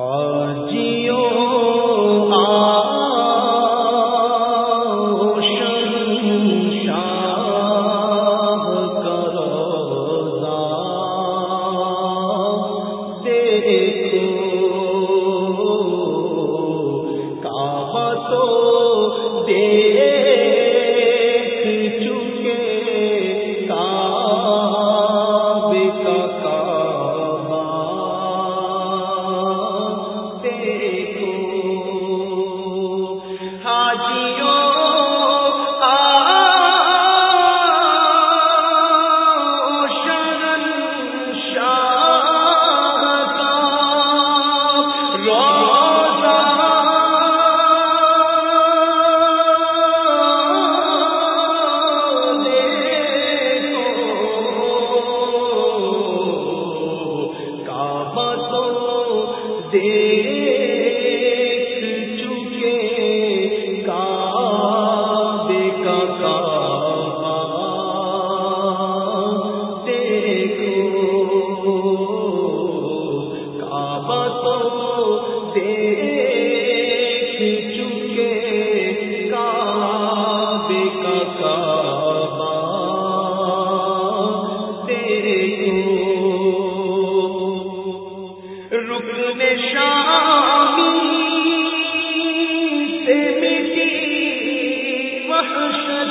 حاجیوں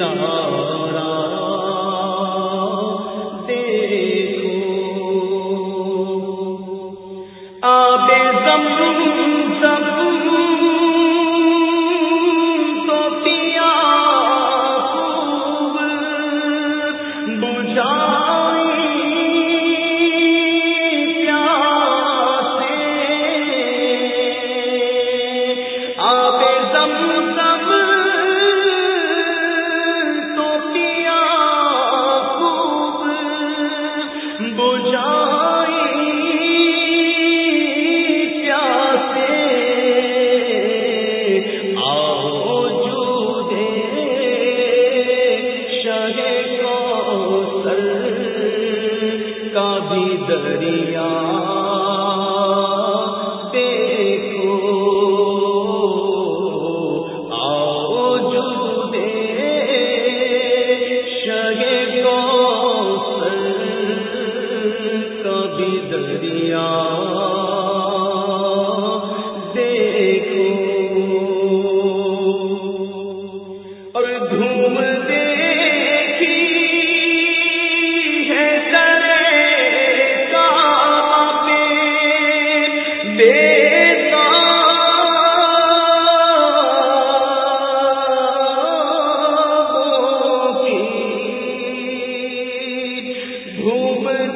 دہا سر کا بھی دریا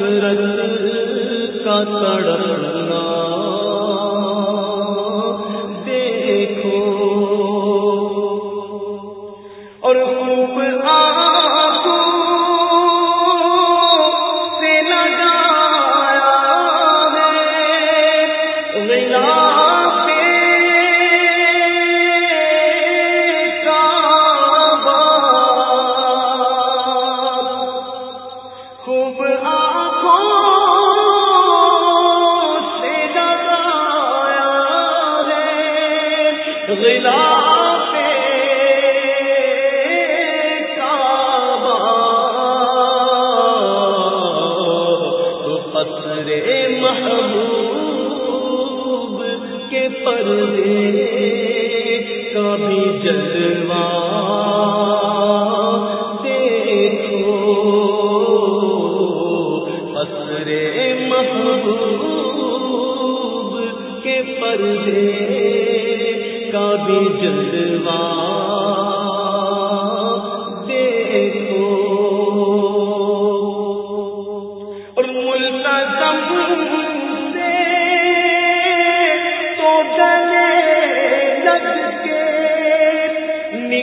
حسرت کا تڑپ کبھی جلوہ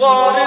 کا